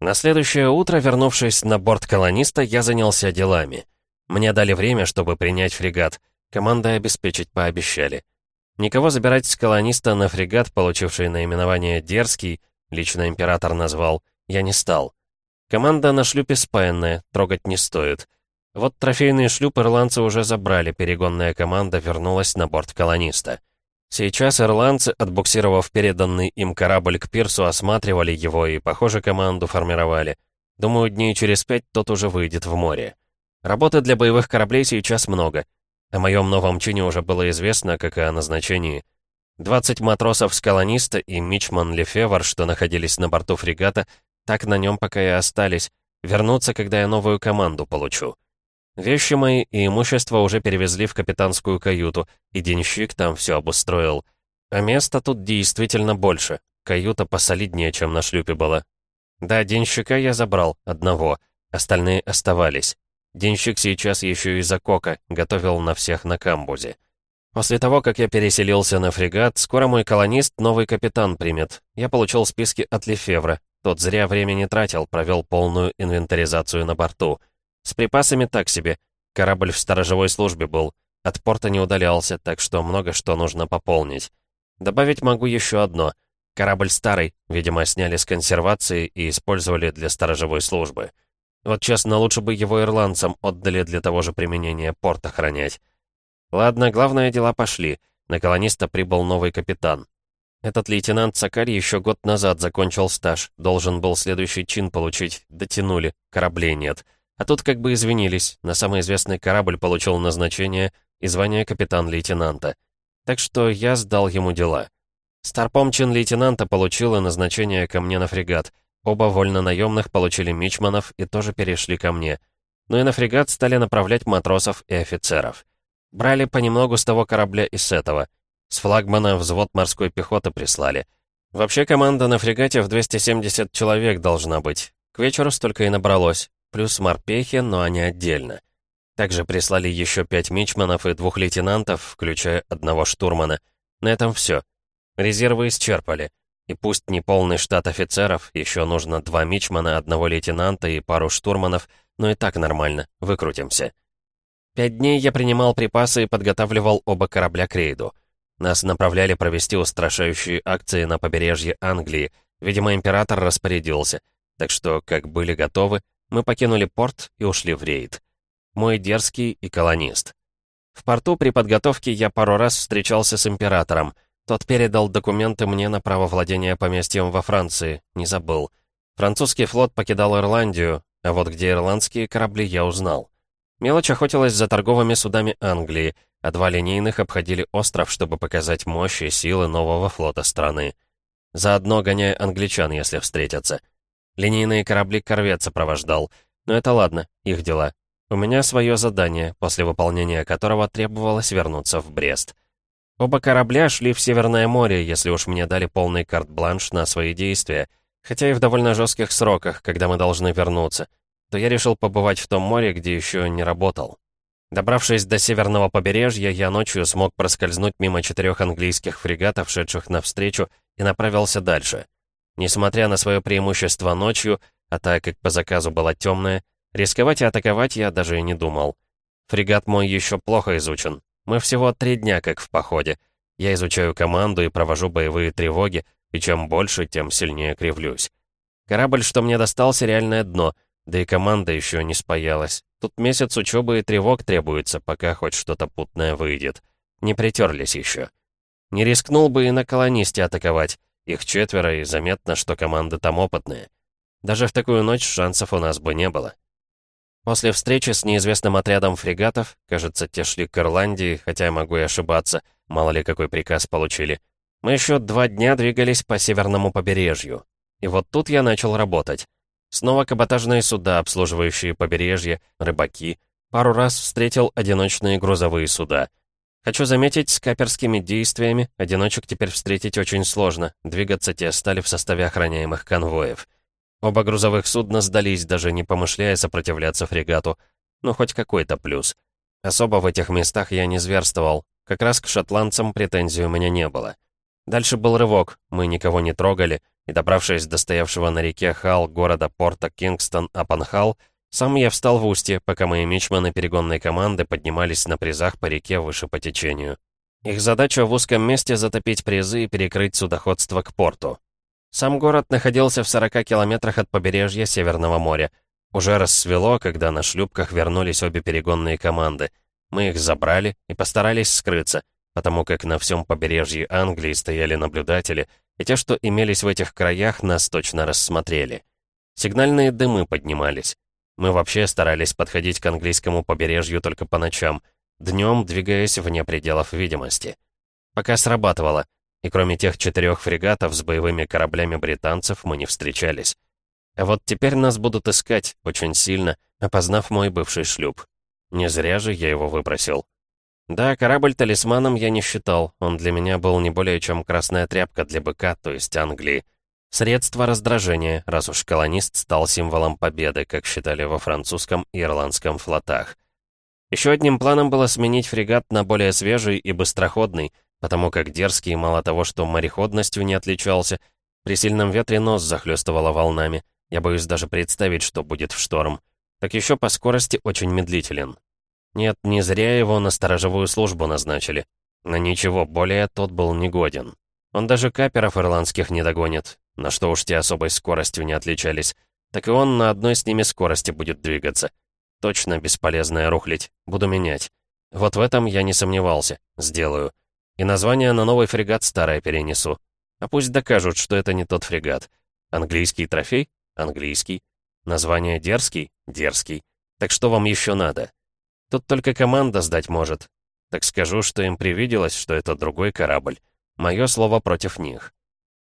На следующее утро, вернувшись на борт колониста, я занялся делами. Мне дали время, чтобы принять фрегат. Командой обеспечить пообещали. Никого забирать с колониста на фрегат, получивший наименование «Дерзкий», лично император назвал, я не стал. Команда на шлюпе спаянная, трогать не стоит. Вот трофейный шлюп ирландцы уже забрали, перегонная команда вернулась на борт колониста. Сейчас ирландцы, отбуксировав переданный им корабль к пирсу, осматривали его и, похоже, команду формировали. Думаю, дней через пять тот уже выйдет в море. Работы для боевых кораблей сейчас много. О моем новом чине уже было известно, как и о назначении. 20 матросов с колониста и мичман Лефевр, что находились на борту фрегата, так на нем пока и остались, вернутся, когда я новую команду получу. Вещи мои и имущество уже перевезли в капитанскую каюту, и денщик там все обустроил. А места тут действительно больше. Каюта посолиднее, чем на шлюпе была. Да, денщика я забрал, одного. Остальные оставались. Денщик сейчас еще и за кока, готовил на всех на камбузе. После того, как я переселился на фрегат, скоро мой колонист новый капитан примет. Я получил списки от Лефевра. Тот зря времени тратил, провел полную инвентаризацию на борту. С припасами так себе. Корабль в сторожевой службе был. От порта не удалялся, так что много что нужно пополнить. Добавить могу еще одно. Корабль старый, видимо, сняли с консервации и использовали для сторожевой службы. Вот честно, лучше бы его ирландцам отдали для того же применения порт охранять. Ладно, главное, дела пошли. На колониста прибыл новый капитан. Этот лейтенант Сакари еще год назад закончил стаж, должен был следующий чин получить, дотянули, кораблей нет. А тут как бы извинились, на самый известный корабль получил назначение и звание капитан-лейтенанта. Так что я сдал ему дела. Старпом чин лейтенанта получил и назначение ко мне на фрегат. Оба вольно-наемных получили мичманов и тоже перешли ко мне. Ну и на фрегат стали направлять матросов и офицеров. Брали понемногу с того корабля и с этого. С флагмана взвод морской пехоты прислали. Вообще команда на фрегате в 270 человек должна быть. К вечеру столько и набралось плюс морпехи, но они отдельно. Также прислали еще пять мичманов и двух лейтенантов, включая одного штурмана. На этом все. Резервы исчерпали. И пусть не полный штат офицеров, еще нужно два мичмана, одного лейтенанта и пару штурманов, но и так нормально, выкрутимся. Пять дней я принимал припасы и подготавливал оба корабля к рейду. Нас направляли провести устрашающие акции на побережье Англии. Видимо, император распорядился. Так что, как были готовы, мы покинули порт и ушли в рейд. Мой дерзкий и колонист. В порту при подготовке я пару раз встречался с императором. Тот передал документы мне на право владения поместьем во Франции, не забыл. Французский флот покидал Ирландию, а вот где ирландские корабли я узнал. Мелочь охотилась за торговыми судами Англии, а два линейных обходили остров, чтобы показать мощь и силы нового флота страны. Заодно гоняя англичан, если встретятся. Линейные корабли корвет сопровождал. Но это ладно, их дела. У меня свое задание, после выполнения которого требовалось вернуться в Брест. Оба корабля шли в Северное море, если уж мне дали полный карт-бланш на свои действия, хотя и в довольно жестких сроках, когда мы должны вернуться, то я решил побывать в том море, где еще не работал. Добравшись до северного побережья, я ночью смог проскользнуть мимо четырех английских фрегатов, шедших навстречу, и направился дальше. Несмотря на свое преимущество ночью, а так как по заказу была темная, рисковать и атаковать я даже и не думал. Фрегат мой еще плохо изучен. Мы всего три дня как в походе. Я изучаю команду и провожу боевые тревоги, и чем больше, тем сильнее кривлюсь. Корабль, что мне достался, реальное дно, да и команда еще не спаялась. Тут месяц учебы и тревог требуется, пока хоть что-то путное выйдет. Не притерлись еще. Не рискнул бы и на колонисте атаковать. Их четверо, и заметно, что команды там опытные. Даже в такую ночь шансов у нас бы не было. После встречи с неизвестным отрядом фрегатов, кажется, те шли к Ирландии, хотя я могу и ошибаться, мало ли какой приказ получили, мы еще два дня двигались по северному побережью. И вот тут я начал работать. Снова каботажные суда, обслуживающие побережье, рыбаки. Пару раз встретил одиночные грузовые суда — Хочу заметить, с каперскими действиями одиночек теперь встретить очень сложно, двигаться те стали в составе охраняемых конвоев. Оба грузовых судна сдались, даже не помышляя сопротивляться фрегату. Ну, хоть какой-то плюс. Особо в этих местах я не зверствовал. Как раз к шотландцам претензий у меня не было. Дальше был рывок, мы никого не трогали, и добравшись до стоявшего на реке Халл города порта Кингстон-Апанхалл, сам я встал в устье, пока мои мичманы перегонной команды поднимались на призах по реке выше по течению. Их задача в узком месте затопить призы и перекрыть судоходство к порту. Сам город находился в 40 километрах от побережья Северного моря. Уже рассвело, когда на шлюпках вернулись обе перегонные команды. Мы их забрали и постарались скрыться, потому как на всем побережье Англии стояли наблюдатели, и те, что имелись в этих краях, нас точно рассмотрели. Сигнальные дымы поднимались. Мы вообще старались подходить к английскому побережью только по ночам, днем двигаясь вне пределов видимости. Пока срабатывало, и кроме тех четырех фрегатов с боевыми кораблями британцев мы не встречались. А вот теперь нас будут искать очень сильно, опознав мой бывший шлюп. Не зря же я его выбросил. Да, корабль талисманом я не считал, он для меня был не более чем красная тряпка для быка, то есть Англии. Средство раздражения, раз уж колонист стал символом победы, как считали во французском и ирландском флотах. Еще одним планом было сменить фрегат на более свежий и быстроходный, потому как дерзкий мало того, что мореходностью не отличался, при сильном ветре нос захлестывало волнами. Я боюсь даже представить, что будет в шторм. Так еще по скорости очень медлителен. Нет, не зря его на сторожевую службу назначили. На ничего более тот был негоден. Он даже каперов ирландских не догонит, на что уж те особой скоростью не отличались. Так и он на одной с ними скорости будет двигаться. Точно бесполезная рухлить. Буду менять. Вот в этом я не сомневался. Сделаю. И название на новый фрегат старое перенесу. А пусть докажут, что это не тот фрегат. Английский трофей? Английский. Название дерзкий? Дерзкий. Так что вам еще надо? Тут только команда сдать может. Так скажу, что им привиделось, что это другой корабль. Мое слово против них.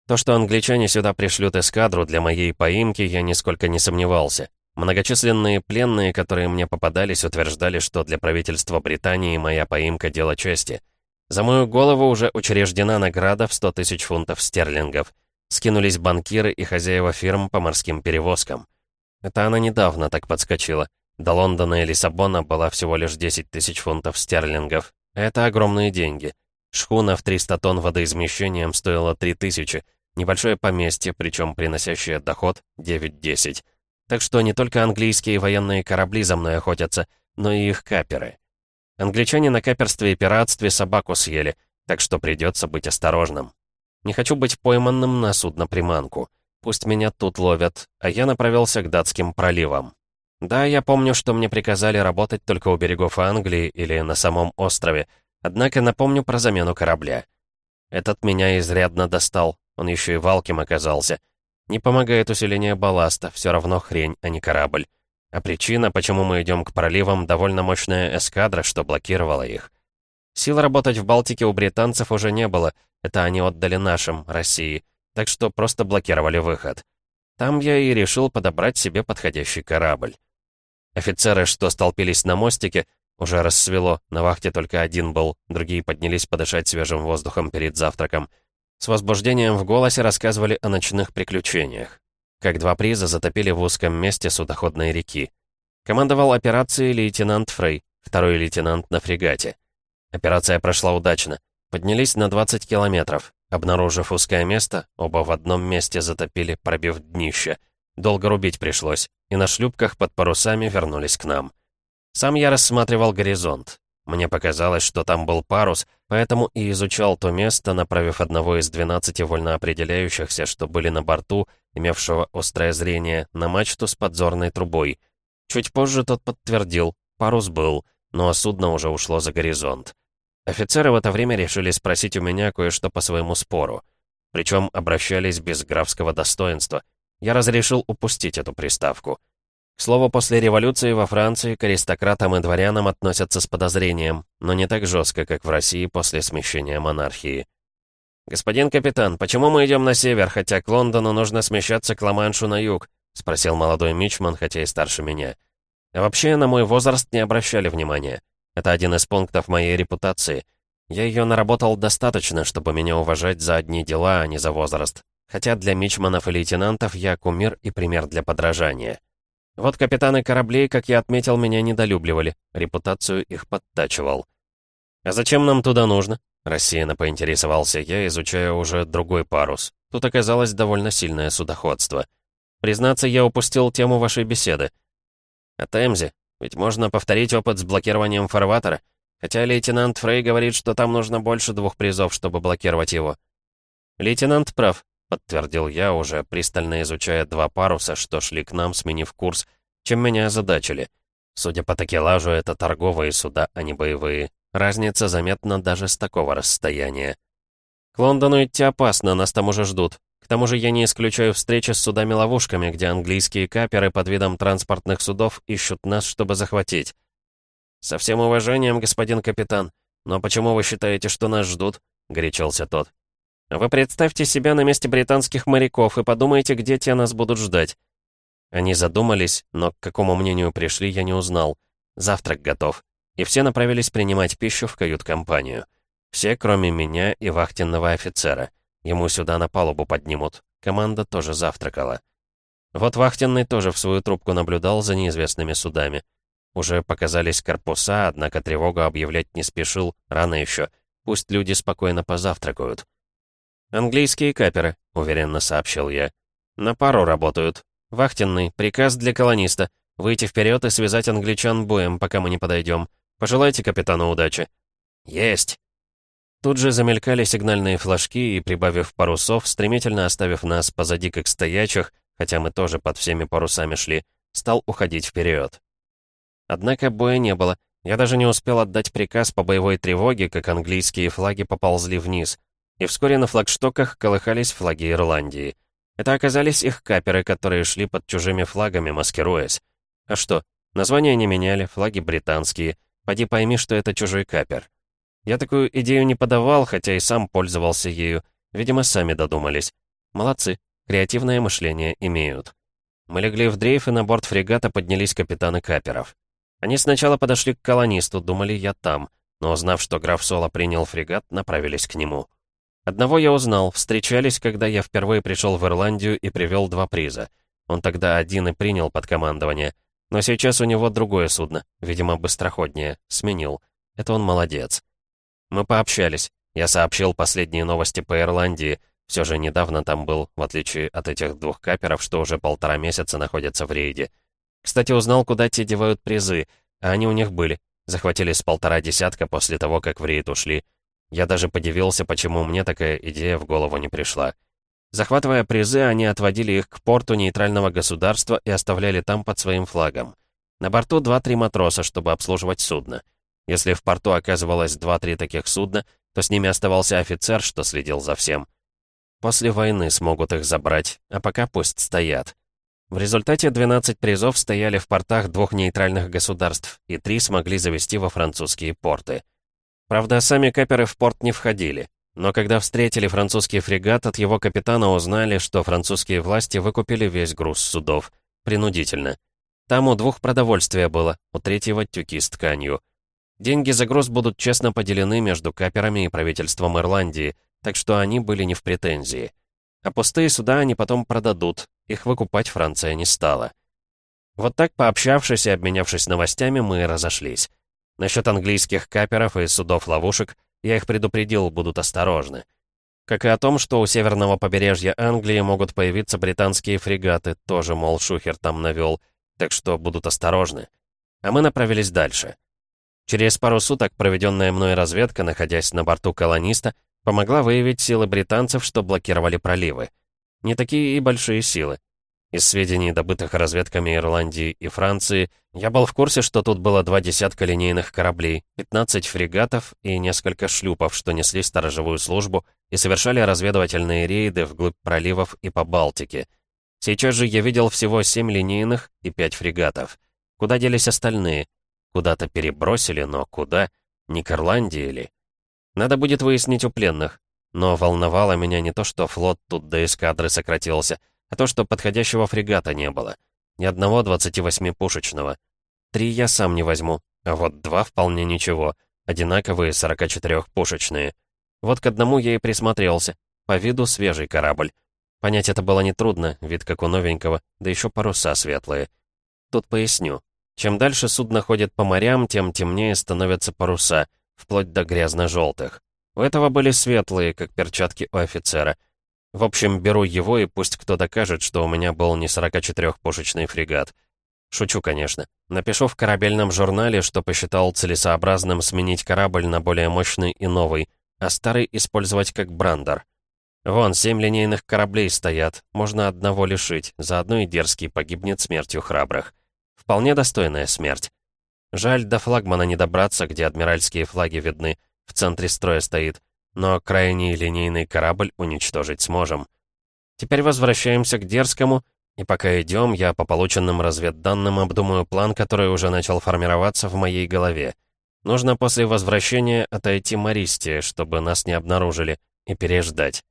То, что англичане сюда пришлют эскадру для моей поимки, я нисколько не сомневался. Многочисленные пленные, которые мне попадались, утверждали, что для правительства Британии моя поимка — дело чести. За мою голову уже учреждена награда в 100 тысяч фунтов стерлингов. Скинулись банкиры и хозяева фирм по морским перевозкам. Это она недавно так подскочила. До Лондона и Лиссабона была всего лишь 10 тысяч фунтов стерлингов. Это огромные деньги. Шхуна в 300 тонн водоизмещением стоила 3000, Небольшое поместье, причем приносящее доход 9-10. Так что не только английские военные корабли за мной охотятся, но и их каперы. Англичане на каперстве и пиратстве собаку съели, так что придется быть осторожным. Не хочу быть пойманным на судно-приманку. Пусть меня тут ловят, а я направился к датским проливам. Да, я помню, что мне приказали работать только у берегов Англии или на самом острове, однако напомню про замену корабля. Этот меня изрядно достал, он еще и валким оказался. Не помогает усиление балласта, все равно хрень, а не корабль. А причина, почему мы идем к проливам, довольно мощная эскадра, что блокировала их. Сил работать в Балтике у британцев уже не было, это они отдали нашим, России, так что просто блокировали выход. Там я и решил подобрать себе подходящий корабль. Офицеры, что столпились на мостике, уже рассвело, на вахте только один был, другие поднялись подышать свежим воздухом перед завтраком — с возбуждением в голосе рассказывали о ночных приключениях. Как два приза затопили в узком месте судоходной реки. Командовал операцией лейтенант Фрей, второй лейтенант на фрегате. Операция прошла удачно. Поднялись на 20 километров. Обнаружив узкое место, оба в одном месте затопили, пробив днище. Долго рубить пришлось, и на шлюпках под парусами вернулись к нам. Сам я рассматривал горизонт. Мне показалось, что там был парус, поэтому и изучал то место, направив одного из 12 вольно определяющихся, что были на борту, имевшего острое зрение, на мачту с подзорной трубой. Чуть позже тот подтвердил, парус был, но судно уже ушло за горизонт. Офицеры в это время решили спросить у меня кое-что по своему спору. Причем обращались без графского достоинства. Я разрешил упустить эту приставку. К слову, после революции во Франции к аристократам и дворянам относятся с подозрением, но не так жестко, как в России после смещения монархии. «Господин капитан, почему мы идем на север, хотя к Лондону нужно смещаться к Ла-Маншу на юг?» — спросил молодой мичман, хотя и старше меня. А вообще, на мой возраст не обращали внимания. Это один из пунктов моей репутации. Я ее наработал достаточно, чтобы меня уважать за одни дела, а не за возраст. Хотя для мичманов и лейтенантов я кумир и пример для подражания. Вот капитаны кораблей, как я отметил, меня недолюбливали. Репутацию их подтачивал. «А зачем нам туда нужно?» Рассеянно поинтересовался я, изучая уже другой парус. Тут оказалось довольно сильное судоходство. Признаться, я упустил тему вашей беседы. О Темзе. Ведь можно повторить опыт с блокированием фарватера. Хотя лейтенант Фрей говорит, что там нужно больше двух призов, чтобы блокировать его. Лейтенант прав, подтвердил я, уже пристально изучая два паруса, что шли к нам, сменив курс, чем меня озадачили. Судя по такелажу, это торговые суда, а не боевые. Разница заметна даже с такого расстояния. К Лондону идти опасно, нас там уже ждут. К тому же я не исключаю встречи с судами-ловушками, где английские каперы под видом транспортных судов ищут нас, чтобы захватить. «Со всем уважением, господин капитан. Но почему вы считаете, что нас ждут?» — горячился тот. «Вы представьте себя на месте британских моряков и подумайте, где те нас будут ждать». Они задумались, но к какому мнению пришли, я не узнал. Завтрак готов. И все направились принимать пищу в кают-компанию. Все, кроме меня и вахтенного офицера. Ему сюда на палубу поднимут. Команда тоже завтракала. Вот вахтенный тоже в свою трубку наблюдал за неизвестными судами. Уже показались корпуса, однако тревогу объявлять не спешил, рано еще. Пусть люди спокойно позавтракают. «Английские каперы», — уверенно сообщил я. «На пару работают. Вахтенный, приказ для колониста. Выйти вперед и связать англичан боем, пока мы не подойдем. Пожелайте капитану удачи». «Есть!» Тут же замелькали сигнальные флажки и, прибавив парусов, стремительно оставив нас позади как стоячих, хотя мы тоже под всеми парусами шли, стал уходить вперед. Однако боя не было. Я даже не успел отдать приказ по боевой тревоге, как английские флаги поползли вниз. И вскоре на флагштоках колыхались флаги Ирландии. Это оказались их каперы, которые шли под чужими флагами, маскируясь. А что, названия не меняли, флаги британские. Поди пойми, что это чужой капер. Я такую идею не подавал, хотя и сам пользовался ею. Видимо, сами додумались. Молодцы, креативное мышление имеют. Мы легли в дрейф, и на борт фрегата поднялись капитаны каперов. Они сначала подошли к колонисту, думали, я там, но узнав, что граф Соло принял фрегат, направились к нему. Одного я узнал, встречались, когда я впервые пришел в Ирландию и привел два приза. Он тогда один и принял под командование. Но сейчас у него другое судно, видимо, быстроходнее, сменил. Это он молодец. Мы пообщались. Я сообщил последние новости по Ирландии. Все же недавно там был, в отличие от этих двух каперов, что уже полтора месяца находятся в рейде. Кстати, узнал, куда те девают призы, а они у них были. Захватили с полтора десятка после того, как в рейд ушли. Я даже подивился, почему мне такая идея в голову не пришла. Захватывая призы, они отводили их к порту нейтрального государства и оставляли там под своим флагом. На борту два-три матроса, чтобы обслуживать судно. Если в порту оказывалось два-три таких судна, то с ними оставался офицер, что следил за всем. После войны смогут их забрать, а пока пусть стоят. В результате 12 призов стояли в портах двух нейтральных государств, и три смогли завести во французские порты. Правда, сами каперы в порт не входили. Но когда встретили французский фрегат, от его капитана узнали, что французские власти выкупили весь груз судов. Принудительно. Там у двух продовольствия было, у третьего тюки с тканью. Деньги за груз будут честно поделены между каперами и правительством Ирландии, так что они были не в претензии. А пустые суда они потом продадут, их выкупать Франция не стала. Вот так, пообщавшись и обменявшись новостями, мы разошлись. Насчет английских каперов и судов-ловушек я их предупредил, будут осторожны. Как и о том, что у северного побережья Англии могут появиться британские фрегаты, тоже, мол, Шухер там навел, так что будут осторожны. А мы направились дальше. Через пару суток проведенная мной разведка, находясь на борту колониста, помогла выявить силы британцев, что блокировали проливы. Не такие и большие силы. Из сведений, добытых разведками Ирландии и Франции, я был в курсе, что тут было два десятка линейных кораблей, 15 фрегатов и несколько шлюпов, что несли сторожевую службу и совершали разведывательные рейды вглубь проливов и по Балтике. Сейчас же я видел всего 7 линейных и 5 фрегатов. Куда делись остальные? Куда-то перебросили, но куда? Не к Ирландии ли? Надо будет выяснить у пленных. Но волновало меня не то, что флот тут до эскадры сократился, а то, что подходящего фрегата не было. Ни одного 28-пушечного. Три я сам не возьму, а вот два вполне ничего. Одинаковые 44-пушечные. Вот к одному я и присмотрелся. По виду свежий корабль. Понять это было нетрудно, вид как у новенького, да еще паруса светлые. Тут поясню. Чем дальше судно ходит по морям, тем темнее становятся паруса, вплоть до грязно-желтых. У этого были светлые, как перчатки у офицера. В общем, беру его, и пусть кто докажет, что у меня был не 44-пушечный фрегат. Шучу, конечно. Напишу в корабельном журнале, что посчитал целесообразным сменить корабль на более мощный и новый, а старый использовать как брандер. Вон, семь линейных кораблей стоят, можно одного лишить, заодно и дерзкий погибнет смертью храбрых. Вполне достойная смерть. Жаль, до флагмана не добраться, где адмиральские флаги видны, в центре строя стоит, но крайний линейный корабль уничтожить сможем. Теперь возвращаемся к дерзкому, и пока идем, я по полученным разведданным обдумаю план, который уже начал формироваться в моей голове. Нужно после возвращения отойти Мористе, чтобы нас не обнаружили, и переждать.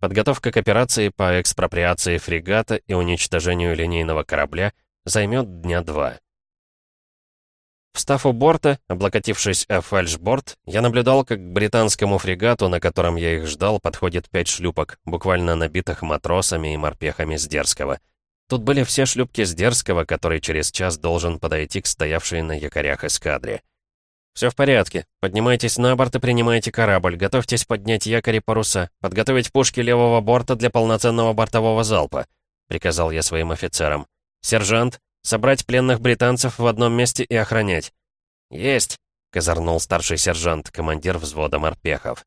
Подготовка к операции по экспроприации фрегата и уничтожению линейного корабля займет дня два. Встав у борта, облокотившись о фальшборд, я наблюдал, как к британскому фрегату, на котором я их ждал, подходит пять шлюпок, буквально набитых матросами и морпехами с Дерского. Тут были все шлюпки с Дерского, который через час должен подойти к стоявшей на якорях эскадре. «Все в порядке. Поднимайтесь на борт и принимайте корабль. Готовьтесь поднять якорь и паруса. Подготовить пушки левого борта для полноценного бортового залпа», — приказал я своим офицерам. «Сержант, собрать пленных британцев в одном месте и охранять». «Есть», — козырнул старший сержант, командир взвода морпехов.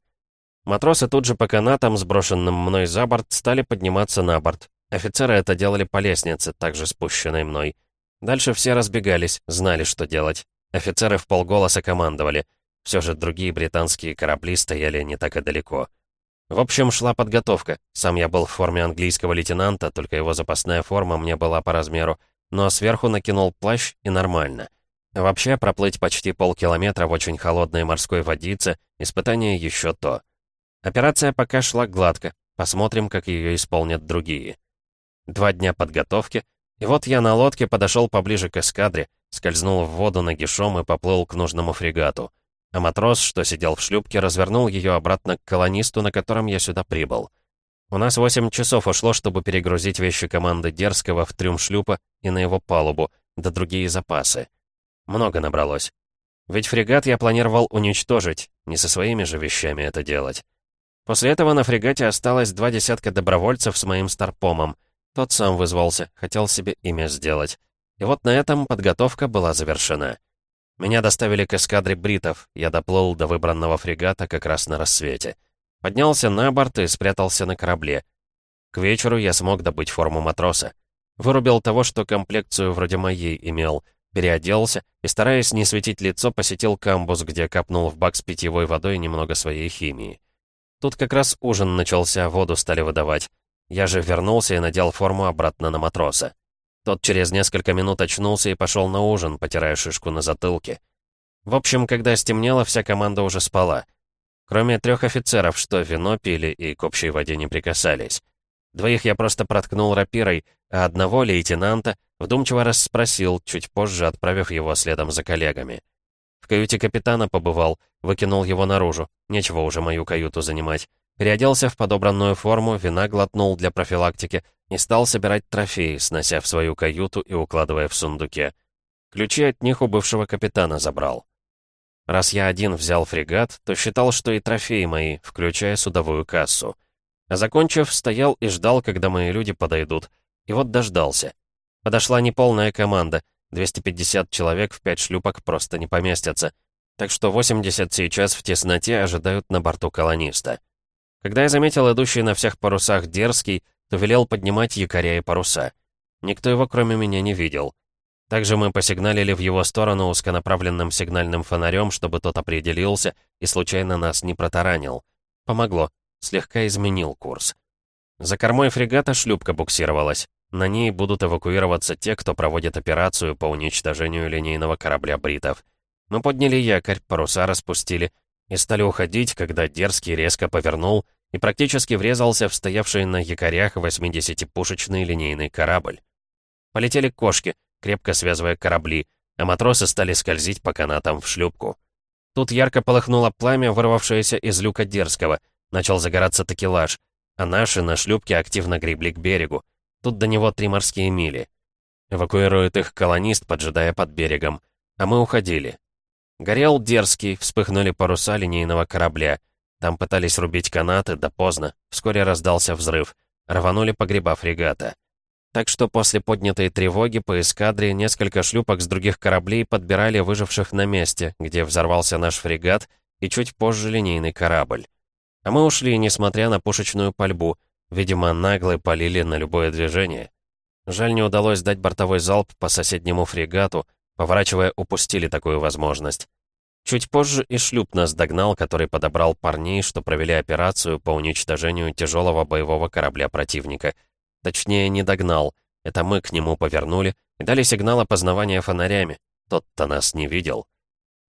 Матросы тут же по канатам, сброшенным мной за борт, стали подниматься на борт. Офицеры это делали по лестнице, также спущенной мной. Дальше все разбегались, знали, что делать. Офицеры в полголоса командовали. Все же другие британские корабли стояли не так и далеко. В общем, шла подготовка. Сам я был в форме английского лейтенанта, только его запасная форма мне была по размеру. Но сверху накинул плащ и нормально. Вообще, проплыть почти полкилометра в очень холодной морской водице — испытание еще то. Операция пока шла гладко. Посмотрим, как ее исполнят другие. Два дня подготовки, и вот я на лодке подошел поближе к эскадре, скользнул в воду нагишом и поплыл к нужному фрегату. А матрос, что сидел в шлюпке, развернул ее обратно к колонисту, на котором я сюда прибыл. У нас 8 часов ушло, чтобы перегрузить вещи команды Дерзкого в трюм шлюпа и на его палубу, да другие запасы. Много набралось. Ведь фрегат я планировал уничтожить, не со своими же вещами это делать. После этого на фрегате осталось два десятка добровольцев с моим старпомом. Тот сам вызвался, хотел себе имя сделать. И вот на этом подготовка была завершена. Меня доставили к эскадре бритов, я доплыл до выбранного фрегата как раз на рассвете. Поднялся на борт и спрятался на корабле. К вечеру я смог добыть форму матроса. Вырубил того, что комплекцию вроде моей имел, переоделся и, стараясь не светить лицо, посетил камбус, где капнул в бак с питьевой водой немного своей химии. Тут как раз ужин начался, воду стали выдавать. Я же вернулся и надел форму обратно на матроса. Тот через несколько минут очнулся и пошел на ужин, потирая шишку на затылке. В общем, когда стемнело, вся команда уже спала. Кроме трех офицеров, что вино пили и к общей воде не прикасались. Двоих я просто проткнул рапирой, а одного, лейтенанта, вдумчиво расспросил, чуть позже отправив его следом за коллегами. В каюте капитана побывал, выкинул его наружу, нечего уже мою каюту занимать. Переоделся в подобранную форму, вина глотнул для профилактики, и стал собирать трофеи, снося в свою каюту и укладывая в сундуке. Ключи от них у бывшего капитана забрал. Раз я один взял фрегат, то считал, что и трофеи мои, включая судовую кассу. А закончив, стоял и ждал, когда мои люди подойдут. И вот дождался. Подошла неполная команда. 250 человек в пять шлюпок просто не поместятся. Так что 80 сейчас в тесноте ожидают на борту колониста. Когда я заметил идущий на всех парусах дерзкий, то велел поднимать якоря и паруса. Никто его кроме меня не видел. Также мы посигналили в его сторону узконаправленным сигнальным фонарем, чтобы тот определился и случайно нас не протаранил. Помогло. Слегка изменил курс. За кормой фрегата шлюпка буксировалась. На ней будут эвакуироваться те, кто проводит операцию по уничтожению линейного корабля бритов. Мы подняли якорь, паруса распустили и стали уходить, когда Дерзкий резко повернул — и практически врезался в стоявший на якорях 80-пушечный линейный корабль. Полетели кошки, крепко связывая корабли, а матросы стали скользить по канатам в шлюпку. Тут ярко полыхнуло пламя, вырвавшееся из люка Дерзкого. Начал загораться такелаж, а наши на шлюпке активно гребли к берегу. Тут до него три морские мили. Эвакуирует их колонист, поджидая под берегом. А мы уходили. Горел Дерзкий, вспыхнули паруса линейного корабля. Там пытались рубить канаты, да поздно. Вскоре раздался взрыв. Рванули погреба фрегата. Так что после поднятой тревоги по эскадре несколько шлюпок с других кораблей подбирали выживших на месте, где взорвался наш фрегат, и чуть позже линейный корабль. А мы ушли, несмотря на пушечную пальбу. Видимо, наглые полили на любое движение. Жаль, не удалось дать бортовой залп по соседнему фрегату, поворачивая, упустили такую возможность. Чуть позже и шлюп нас догнал, который подобрал парней, что провели операцию по уничтожению тяжелого боевого корабля противника. Точнее, не догнал. Это мы к нему повернули и дали сигнал опознавания фонарями. Тот-то нас не видел.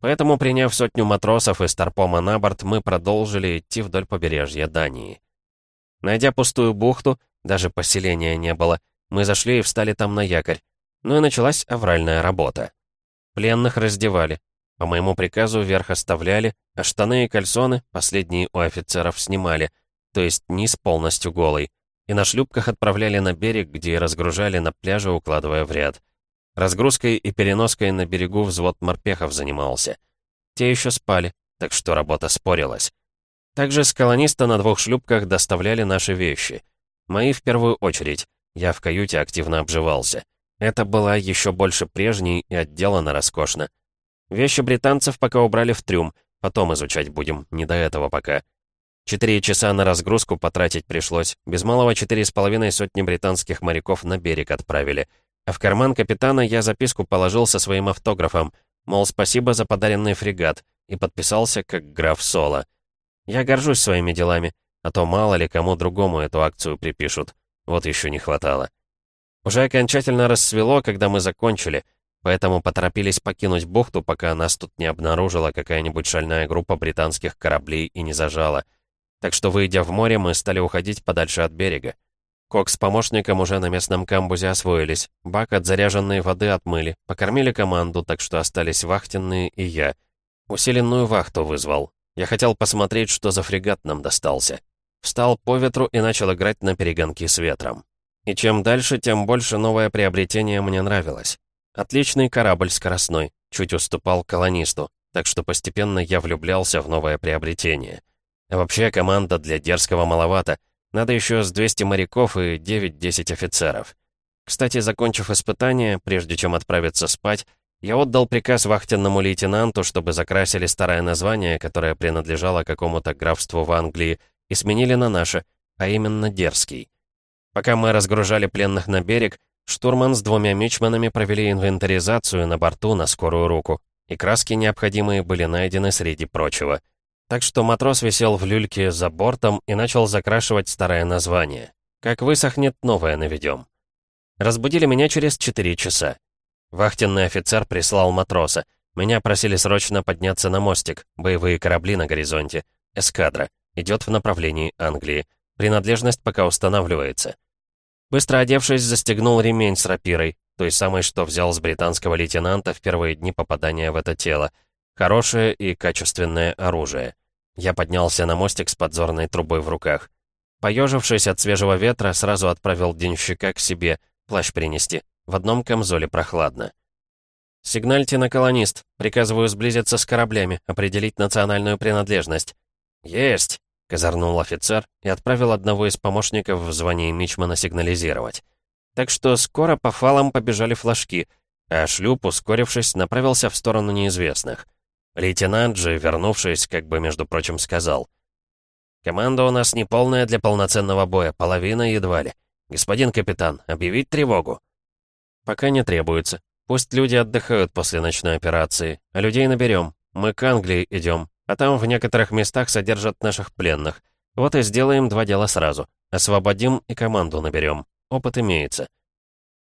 Поэтому, приняв сотню матросов и старпома на борт, мы продолжили идти вдоль побережья Дании. Найдя пустую бухту, даже поселения не было, мы зашли и встали там на якорь. Ну и началась авральная работа. Пленных раздевали, по моему приказу верх оставляли, а штаны и кальсоны, последние у офицеров, снимали, то есть низ полностью голый, и на шлюпках отправляли на берег, где разгружали на пляже, укладывая в ряд. Разгрузкой и переноской на берегу взвод морпехов занимался. Те еще спали, так что работа спорилась. Также с колониста на двух шлюпках доставляли наши вещи. Мои в первую очередь. Я в каюте активно обживался. Это было еще больше прежней и отделано роскошно. Вещи британцев пока убрали в трюм, потом изучать будем, не до этого пока. Четыре часа на разгрузку потратить пришлось, без малого четыре с половиной сотни британских моряков на берег отправили. А в карман капитана я записку положил со своим автографом, мол, спасибо за подаренный фрегат, и подписался как граф Соло. Я горжусь своими делами, а то мало ли кому другому эту акцию припишут. Вот еще не хватало. Уже окончательно рассвело, когда мы закончили — Поэтому поторопились покинуть бухту, пока нас тут не обнаружила какая-нибудь шальная группа британских кораблей и не зажала. Так что, выйдя в море, мы стали уходить подальше от берега. Кок с помощником уже на местном камбузе освоились. Бак от заряженной воды отмыли, покормили команду, так что остались вахтенные и я. Усиленную вахту вызвал. Я хотел посмотреть, что за фрегат нам достался. Встал по ветру и начал играть на перегонки с ветром. И чем дальше, тем больше новое приобретение мне нравилось. Отличный корабль скоростной, чуть уступал колонисту, так что постепенно я влюблялся в новое приобретение. Вообще команда для дерзкого маловато, надо еще с 200 моряков и 9-10 офицеров. Кстати, закончив испытание, прежде чем отправиться спать, я отдал приказ вахтенному лейтенанту, чтобы закрасили старое название, которое принадлежало какому-то графству в Англии, и сменили на наше, а именно Дерзкий. Пока мы разгружали пленных на берег, Штурман с двумя мичманами провели инвентаризацию на борту на скорую руку, и краски необходимые были найдены среди прочего. Так что матрос висел в люльке за бортом и начал закрашивать старое название. Как высохнет, новое наведем. Разбудили меня через 4 часа. Вахтенный офицер прислал матроса. Меня просили срочно подняться на мостик. Боевые корабли на горизонте. Эскадра. Идет в направлении Англии. Принадлежность пока устанавливается. Быстро одевшись, застегнул ремень с рапирой, той самой, что взял с британского лейтенанта в первые дни попадания в это тело. Хорошее и качественное оружие. Я поднялся на мостик с подзорной трубой в руках. Поежившись от свежего ветра, сразу отправил денщика к себе, плащ принести. В одном камзоле прохладно. «Сигнальте на колонист. Приказываю сблизиться с кораблями, определить национальную принадлежность». «Есть!» — козырнул офицер и отправил одного из помощников в звании Мичмана сигнализировать. Так что скоро по фалам побежали флажки, а шлюп, ускорившись, направился в сторону неизвестных. Лейтенант же, вернувшись, как бы, между прочим, сказал. «Команда у нас неполная для полноценного боя, половина едва ли. Господин капитан, объявить тревогу?» «Пока не требуется. Пусть люди отдыхают после ночной операции, а людей наберем. Мы к Англии идем, а там в некоторых местах содержат наших пленных. Вот и сделаем два дела сразу. Освободим и команду наберем. Опыт имеется.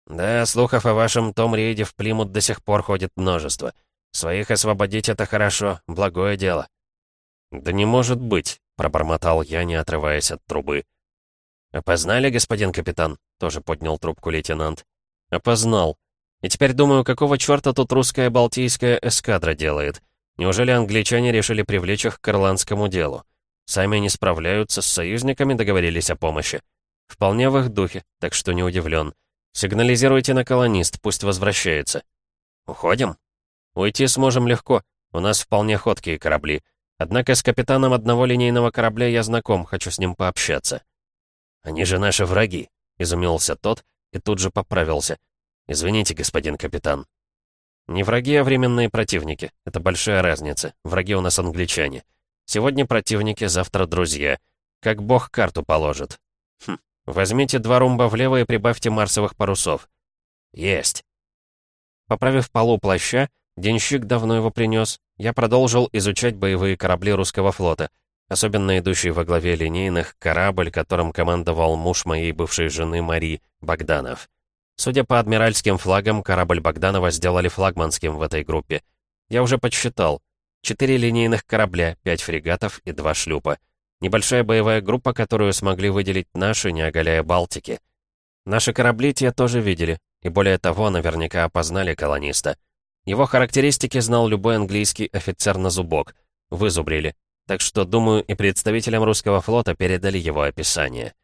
Да, слухов о вашем том рейде в Плимут до сих пор ходит множество. Своих освободить — это хорошо, благое дело. Да не может быть, пробормотал я, не отрываясь от трубы. «Опознали, господин капитан?» — тоже поднял трубку лейтенант. «Опознал. И теперь думаю, какого черта тут русская балтийская эскадра делает? Неужели англичане решили привлечь их к ирландскому делу? Сами не справляются, с союзниками договорились о помощи. Вполне в их духе, так что не удивлен. Сигнализируйте на колонист, пусть возвращается. Уходим? Уйти сможем легко. У нас вполне ходкие корабли. Однако с капитаном одного линейного корабля я знаком, хочу с ним пообщаться». «Они же наши враги», — изумился тот и тут же поправился. «Извините, господин капитан». «Не враги, а временные противники. Это большая разница. Враги у нас англичане. Сегодня противники, завтра друзья. Как бог карту положит. Хм, возьмите два румба влево и прибавьте марсовых парусов». «Есть». Поправив полу плаща, денщик давно его принес, я продолжил изучать боевые корабли русского флота, особенно идущий во главе линейных корабль, которым командовал муж моей бывшей жены Мари, Богданов. Судя по адмиральским флагам, корабль Богданова сделали флагманским в этой группе. Я уже подсчитал. Четыре линейных корабля, пять фрегатов и два шлюпа. Небольшая боевая группа, которую смогли выделить наши, не оголяя Балтики. Наши корабли те тоже видели, и более того, наверняка опознали колониста. Его характеристики знал любой английский офицер на зубок. Вызубрили. Так что, думаю, и представителям русского флота передали его описание.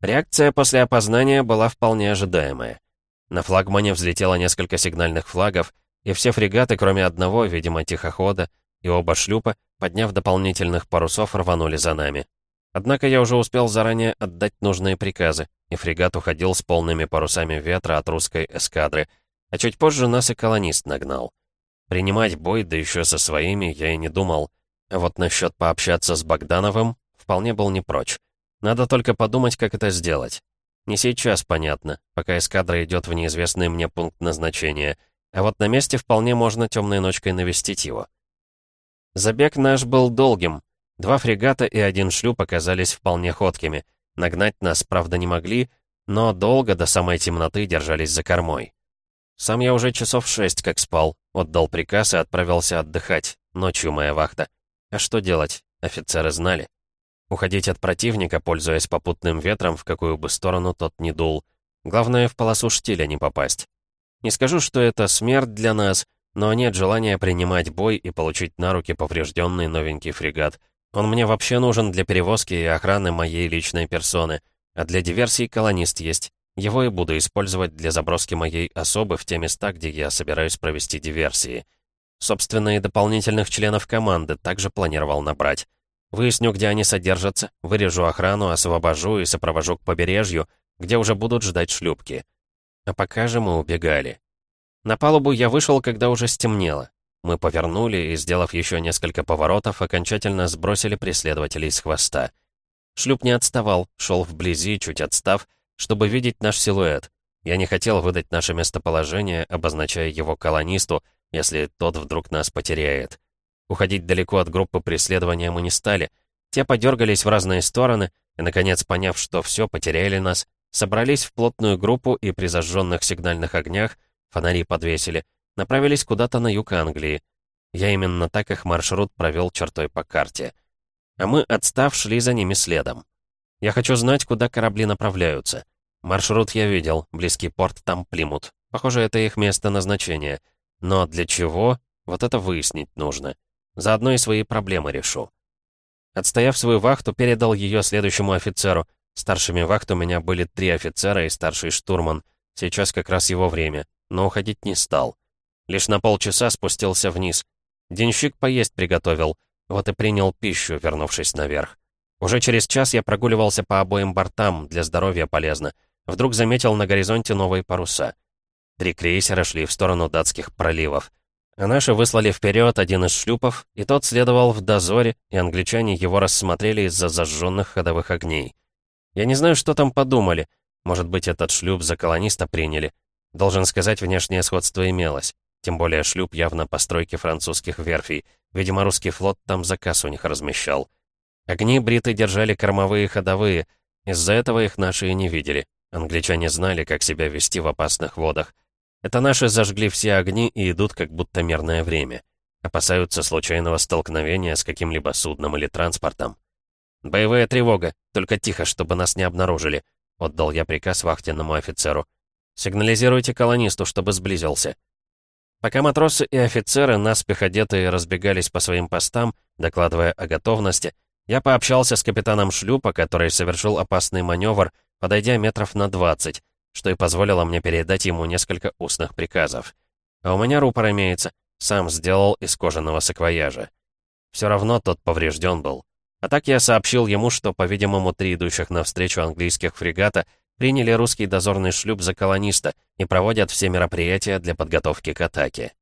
Реакция после опознания была вполне ожидаемая. На флагмане взлетело несколько сигнальных флагов, и все фрегаты, кроме одного, видимо, тихохода, и оба шлюпа, подняв дополнительных парусов, рванули за нами. Однако я уже успел заранее отдать нужные приказы, и фрегат уходил с полными парусами ветра от русской эскадры — а чуть позже нас и колонист нагнал. Принимать бой, да еще со своими, я и не думал. А вот насчет пообщаться с Богдановым вполне был не прочь. Надо только подумать, как это сделать. Не сейчас, понятно, пока эскадра идет в неизвестный мне пункт назначения, а вот на месте вполне можно темной ночкой навестить его. Забег наш был долгим. Два фрегата и один шлюп оказались вполне ходкими. Нагнать нас, правда, не могли, но долго до самой темноты держались за кормой. Сам я уже часов шесть как спал, отдал приказ и отправился отдыхать. Ночью моя вахта. А что делать? Офицеры знали. Уходить от противника, пользуясь попутным ветром, в какую бы сторону тот ни дул. Главное, в полосу штиля не попасть. Не скажу, что это смерть для нас, но нет желания принимать бой и получить на руки поврежденный новенький фрегат. Он мне вообще нужен для перевозки и охраны моей личной персоны, а для диверсий колонист есть. Его и буду использовать для заброски моей особы в те места, где я собираюсь провести диверсии. Собственно, и дополнительных членов команды также планировал набрать. Выясню, где они содержатся, вырежу охрану, освобожу и сопровожу к побережью, где уже будут ждать шлюпки. А пока же мы убегали. На палубу я вышел, когда уже стемнело. Мы повернули и, сделав еще несколько поворотов, окончательно сбросили преследователей с хвоста. Шлюп не отставал, шел вблизи, чуть отстав, чтобы видеть наш силуэт. Я не хотел выдать наше местоположение, обозначая его колонисту, если тот вдруг нас потеряет. Уходить далеко от группы преследования мы не стали. Те подергались в разные стороны, и, наконец, поняв, что все, потеряли нас, собрались в плотную группу и при зажженных сигнальных огнях, фонари подвесили, направились куда-то на юг Англии. Я именно так их маршрут провел чертой по карте. А мы, отстав, шли за ними следом. Я хочу знать, куда корабли направляются. Маршрут я видел, близкий порт там Плимут. Похоже, это их место назначения. Но для чего? Вот это выяснить нужно. Заодно и свои проблемы решу. Отстояв свою вахту, передал ее следующему офицеру. Старшими вахт у меня были три офицера и старший штурман. Сейчас как раз его время, но уходить не стал. Лишь на полчаса спустился вниз. Денщик поесть приготовил, вот и принял пищу, вернувшись наверх. Уже через час я прогуливался по обоим бортам, для здоровья полезно — Вдруг заметил на горизонте новые паруса. Три крейсера шли в сторону датских проливов. А наши выслали вперед один из шлюпов, и тот следовал в дозоре, и англичане его рассмотрели из-за зажженных ходовых огней. Я не знаю, что там подумали. Может быть, этот шлюп за колониста приняли. Должен сказать, внешнее сходство имелось. Тем более шлюп явно постройки французских верфей. Видимо, русский флот там заказ у них размещал. Огни бриты держали кормовые ходовые. Из-за этого их наши и не видели. Англичане знали, как себя вести в опасных водах. Это наши зажгли все огни и идут как будто мирное время. Опасаются случайного столкновения с каким-либо судном или транспортом. «Боевая тревога, только тихо, чтобы нас не обнаружили», — отдал я приказ вахтенному офицеру. «Сигнализируйте колонисту, чтобы сблизился». Пока матросы и офицеры, наспех одетые, разбегались по своим постам, докладывая о готовности, я пообщался с капитаном шлюпа, который совершил опасный маневр подойдя метров на 20, что и позволило мне передать ему несколько устных приказов. А у меня рупор имеется, сам сделал из кожаного саквояжа. Все равно тот поврежден был. А так я сообщил ему, что, по-видимому, три идущих навстречу английских фрегата приняли русский дозорный шлюп за колониста и проводят все мероприятия для подготовки к атаке.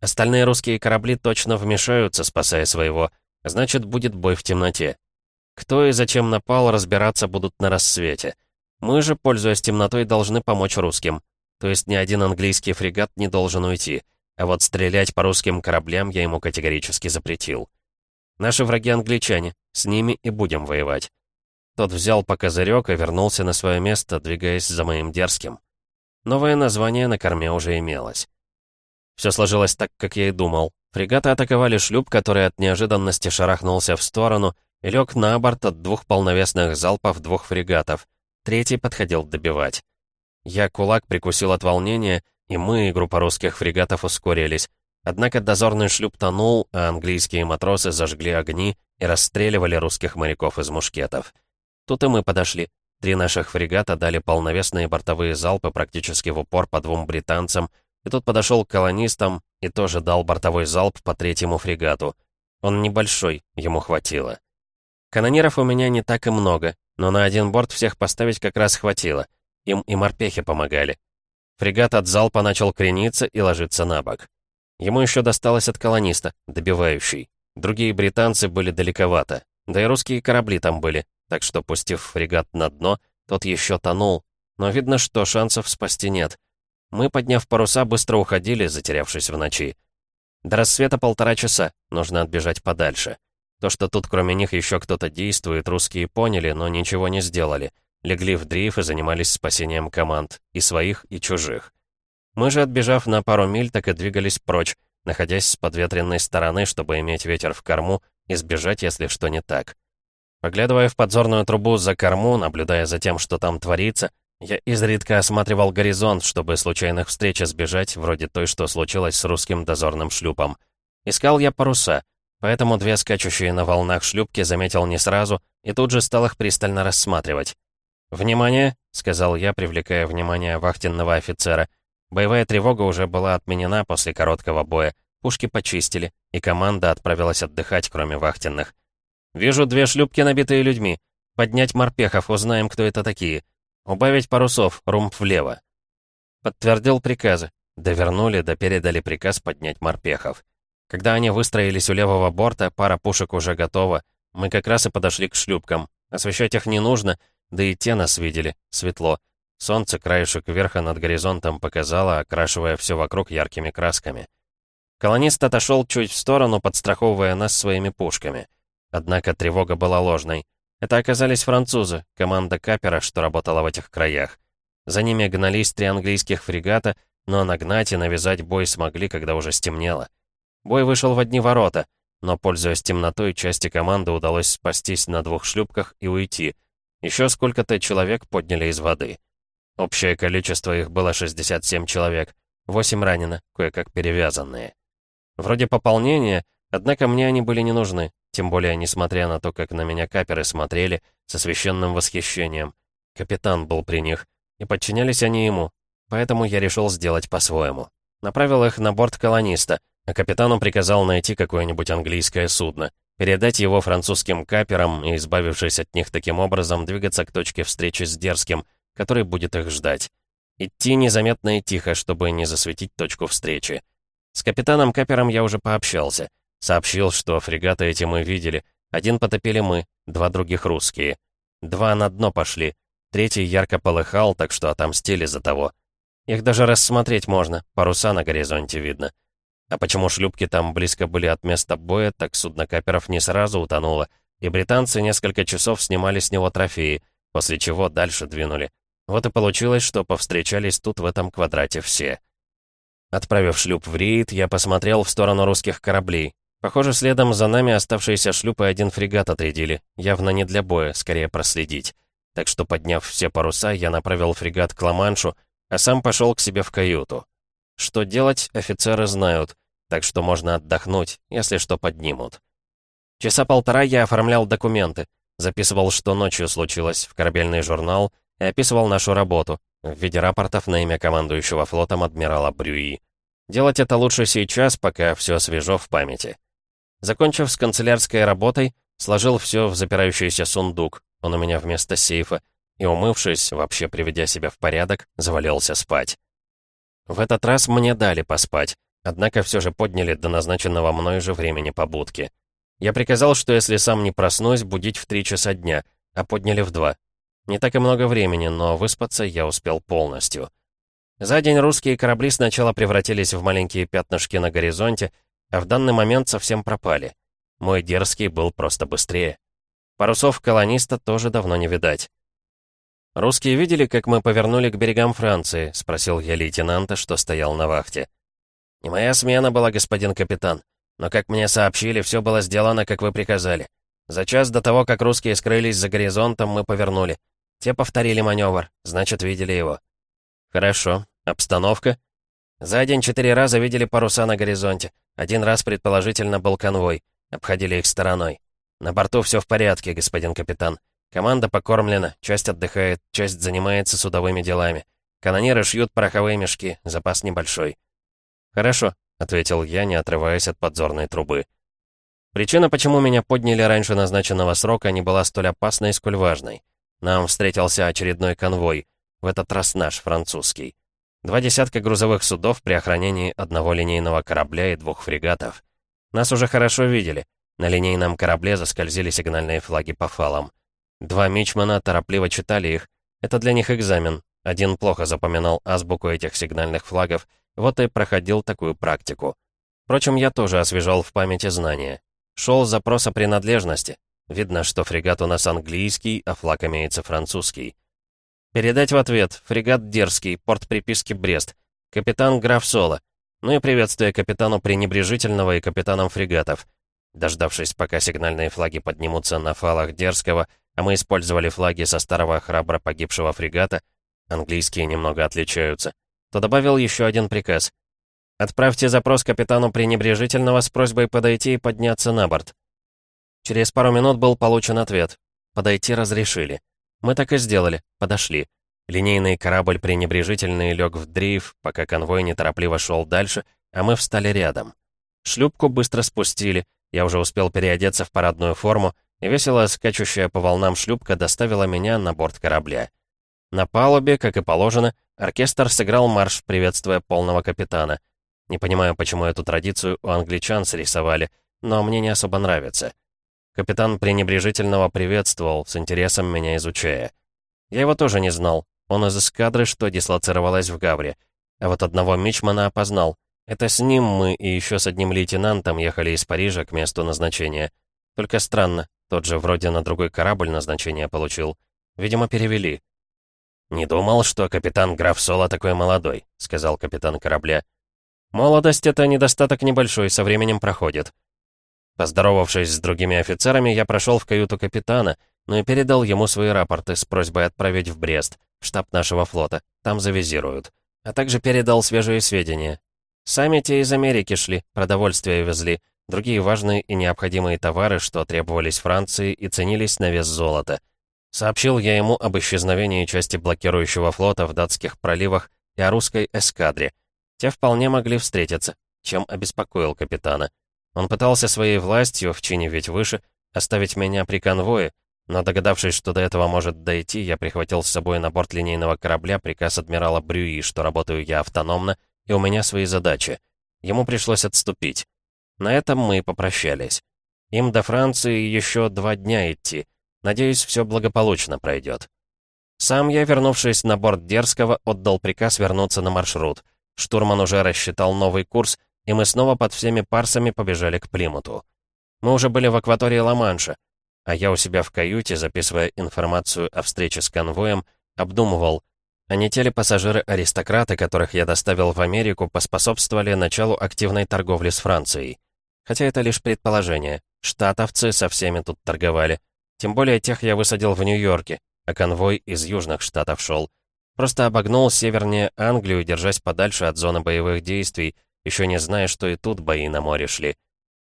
Остальные русские корабли точно вмешаются, спасая своего, значит, будет бой в темноте. Кто и зачем напал, разбираться будут на рассвете. Мы же, пользуясь темнотой, должны помочь русским. То есть ни один английский фрегат не должен уйти. А вот стрелять по русским кораблям я ему категорически запретил. Наши враги англичане, с ними и будем воевать. Тот взял по козырек и вернулся на свое место, двигаясь за моим дерзким. Новое название на корме уже имелось. Все сложилось так, как я и думал. Фрегаты атаковали шлюп, который от неожиданности шарахнулся в сторону и лег на борт от двух полновесных залпов двух фрегатов. Третий подходил добивать. Я кулак прикусил от волнения, и мы, и группа русских фрегатов, ускорились. Однако дозорный шлюп тонул, а английские матросы зажгли огни и расстреливали русских моряков из мушкетов. Тут и мы подошли. Три наших фрегата дали полновесные бортовые залпы практически в упор по двум британцам, и тут подошел к колонистам и тоже дал бортовой залп по третьему фрегату. Он небольшой, ему хватило. Канониров у меня не так и много, но на один борт всех поставить как раз хватило. Им и морпехи помогали. Фрегат от залпа начал крениться и ложиться на бок. Ему еще досталось от колониста, добивающий. Другие британцы были далековато. Да и русские корабли там были, так что, пустив фрегат на дно, тот еще тонул. Но видно, что шансов спасти нет. Мы, подняв паруса, быстро уходили, затерявшись в ночи. До рассвета полтора часа, нужно отбежать подальше. То, что тут кроме них еще кто-то действует, русские поняли, но ничего не сделали. Легли в дрейф и занимались спасением команд, и своих, и чужих. Мы же, отбежав на пару миль, так и двигались прочь, находясь с подветренной стороны, чтобы иметь ветер в корму и сбежать, если что не так. Поглядывая в подзорную трубу за корму, наблюдая за тем, что там творится, я изредка осматривал горизонт, чтобы случайных встреч избежать, вроде той, что случилось с русским дозорным шлюпом. Искал я паруса, поэтому две скачущие на волнах шлюпки заметил не сразу и тут же стал их пристально рассматривать. «Внимание!» — сказал я, привлекая внимание вахтенного офицера — Боевая тревога уже была отменена после короткого боя. Пушки почистили, и команда отправилась отдыхать, кроме вахтенных. «Вижу две шлюпки, набитые людьми. Поднять морпехов, узнаем, кто это такие. Убавить парусов, румб влево». Подтвердил приказы. Довернули, да передали приказ поднять морпехов. Когда они выстроились у левого борта, пара пушек уже готова. Мы как раз и подошли к шлюпкам. Освещать их не нужно, да и те нас видели, светло. Солнце краешек верха над горизонтом показало, окрашивая все вокруг яркими красками. Колонист отошел чуть в сторону, подстраховывая нас своими пушками. Однако тревога была ложной. Это оказались французы, команда капера, что работала в этих краях. За ними гнались три английских фрегата, но нагнать и навязать бой смогли, когда уже стемнело. Бой вышел в одни ворота, но, пользуясь темнотой, части команды удалось спастись на двух шлюпках и уйти. Еще сколько-то человек подняли из воды. Общее количество их было 67 человек. 8 ранено, кое-как перевязанные. Вроде пополнения, однако мне они были не нужны, тем более несмотря на то, как на меня каперы смотрели со священным восхищением. Капитан был при них, и подчинялись они ему, поэтому я решил сделать по-своему. Направил их на борт колониста, а капитану приказал найти какое-нибудь английское судно, передать его французским каперам и, избавившись от них таким образом, двигаться к точке встречи с Дерзким — который будет их ждать. Идти незаметно и тихо, чтобы не засветить точку встречи. С капитаном Капером я уже пообщался. Сообщил, что фрегаты эти мы видели. Один потопили мы, два других русские. Два на дно пошли. Третий ярко полыхал, так что отомстили за того. Их даже рассмотреть можно, паруса на горизонте видно. А почему шлюпки там близко были от места боя, так судно каперов не сразу утонуло, и британцы несколько часов снимали с него трофеи, после чего дальше двинули. Вот и получилось, что повстречались тут в этом квадрате все. Отправив шлюп в рейд, я посмотрел в сторону русских кораблей. Похоже, следом за нами оставшиеся шлюпы один фрегат отрядили. Явно не для боя, скорее проследить. Так что, подняв все паруса, я направил фрегат к Ла-Маншу, а сам пошел к себе в каюту. Что делать, офицеры знают, так что можно отдохнуть, если что поднимут. Часа полтора я оформлял документы, записывал, что ночью случилось, в корабельный журнал, и описывал нашу работу в виде рапортов на имя командующего флотом адмирала Брюи. Делать это лучше сейчас, пока все свежо в памяти. Закончив с канцелярской работой, сложил все в запирающийся сундук, он у меня вместо сейфа, и, умывшись, вообще приведя себя в порядок, завалился спать. В этот раз мне дали поспать, однако все же подняли до назначенного мной же времени побудки. Я приказал, что если сам не проснусь, будить в три часа дня, а подняли в два. Не так и много времени, но выспаться я успел полностью. За день русские корабли сначала превратились в маленькие пятнышки на горизонте, а в данный момент совсем пропали. Мой дерзкий был просто быстрее. Парусов колониста тоже давно не видать. «Русские видели, как мы повернули к берегам Франции?» — спросил я лейтенанта, что стоял на вахте. «Не моя смена была, господин капитан. Но, как мне сообщили, все было сделано, как вы приказали. За час до того, как русские скрылись за горизонтом, мы повернули. Те повторили маневр, значит, видели его». «Хорошо. Обстановка?» «За день четыре раза видели паруса на горизонте. Один раз, предположительно, был конвой. Обходили их стороной. На борту все в порядке, господин капитан. Команда покормлена, часть отдыхает, часть занимается судовыми делами. Канонеры шьют пороховые мешки, запас небольшой. «Хорошо», — ответил я, не отрываясь от подзорной трубы. Причина, почему меня подняли раньше назначенного срока, не была столь опасной, сколь важной. Нам встретился очередной конвой, в этот раз наш, французский. Два десятка грузовых судов при охранении одного линейного корабля и двух фрегатов. Нас уже хорошо видели. На линейном корабле заскользили сигнальные флаги по фалам. Два мичмана торопливо читали их. Это для них экзамен. Один плохо запоминал азбуку этих сигнальных флагов, вот и проходил такую практику. Впрочем, я тоже освежал в памяти знания. Шел запрос о принадлежности. Видно, что фрегат у нас английский, а флаг имеется французский. Передать в ответ. Фрегат Дерзкий, порт приписки Брест. Капитан Граф Соло. Ну и приветствие капитану пренебрежительного и капитанам фрегатов. Дождавшись, пока сигнальные флаги поднимутся на фалах Дерзкого, а мы использовали флаги со старого храбро погибшего фрегата, английские немного отличаются, то добавил еще один приказ. «Отправьте запрос капитану пренебрежительного с просьбой подойти и подняться на борт». Через пару минут был получен ответ. Подойти разрешили. Мы так и сделали, подошли. Линейный корабль пренебрежительный лег в дрейф, пока конвой неторопливо шел дальше, а мы встали рядом. Шлюпку быстро спустили, я уже успел переодеться в парадную форму, и весело скачущая по волнам шлюпка доставила меня на борт корабля. На палубе, как и положено, оркестр сыграл марш, приветствуя полного капитана. Не понимаю, почему эту традицию у англичан срисовали, но мне не особо нравится. Капитан пренебрежительного приветствовал, с интересом меня изучая. Я его тоже не знал. Он из эскадры, что дислоцировалась в Гавре. А вот одного мичмана опознал. Это с ним мы и еще с одним лейтенантом ехали из Парижа к месту назначения. Только странно, тот же вроде на другой корабль назначение получил. Видимо, перевели. «Не думал, что капитан граф Соло такой молодой», — сказал капитан корабля. «Молодость — это недостаток небольшой, со временем проходит. Поздоровавшись с другими офицерами, я прошел в каюту капитана, но и передал ему свои рапорты с просьбой отправить в Брест, в штаб нашего флота. Там завизируют. А также передал свежие сведения. Сами те из Америки шли, продовольствие везли, другие важные и необходимые товары, что требовались Франции и ценились на вес золота. Сообщил я ему об исчезновении части блокирующего флота в датских проливах и о русской эскадре. Те вполне могли встретиться, чем обеспокоил капитана. Он пытался своей властью, в чине ведь выше, оставить меня при конвое, но догадавшись, что до этого может дойти, я прихватил с собой на борт линейного корабля приказ адмирала Брюи, что работаю я автономно, и у меня свои задачи. Ему пришлось отступить. На этом мы и попрощались. Им до Франции еще два дня идти. Надеюсь, все благополучно пройдет. Сам я, вернувшись на борт Дерзкого, отдал приказ вернуться на маршрут. Штурман уже рассчитал новый курс — и мы снова под всеми парсами побежали к Плимуту. Мы уже были в акватории Ла-Манша, а я у себя в каюте, записывая информацию о встрече с конвоем, обдумывал, а не те ли пассажиры-аристократы, которых я доставил в Америку, поспособствовали началу активной торговли с Францией. Хотя это лишь предположение. Штатовцы со всеми тут торговали. Тем более тех я высадил в Нью-Йорке, а конвой из южных штатов шел. Просто обогнул севернее Англию, держась подальше от зоны боевых действий, еще не зная, что и тут бои на море шли.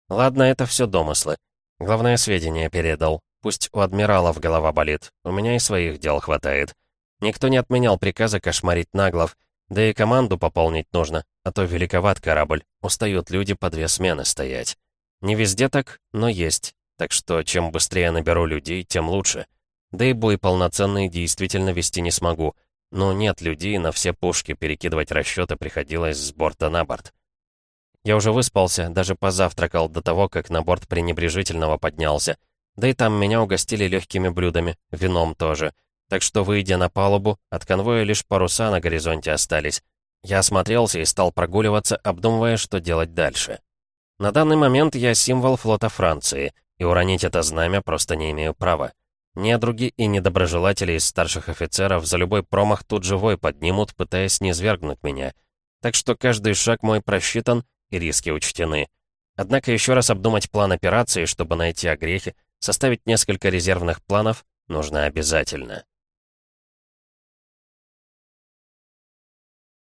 Ладно, это все домыслы. Главное сведения передал. Пусть у адмиралов голова болит, у меня и своих дел хватает. Никто не отменял приказа кошмарить наглов, да и команду пополнить нужно, а то великоват корабль, устают люди по две смены стоять. Не везде так, но есть. Так что чем быстрее наберу людей, тем лучше. Да и бой полноценный действительно вести не смогу. Но нет людей, на все пушки перекидывать расчеты приходилось с борта на борт. Я уже выспался, даже позавтракал до того, как на борт пренебрежительного поднялся. Да и там меня угостили легкими блюдами, вином тоже. Так что, выйдя на палубу, от конвоя лишь паруса на горизонте остались. Я осмотрелся и стал прогуливаться, обдумывая, что делать дальше. На данный момент я символ флота Франции, и уронить это знамя просто не имею права. Недруги и недоброжелатели из старших офицеров за любой промах тут живой поднимут, пытаясь низвергнуть меня. Так что каждый шаг мой просчитан, и риски учтены. Однако еще раз обдумать план операции, чтобы найти огрехи, составить несколько резервных планов, нужно обязательно.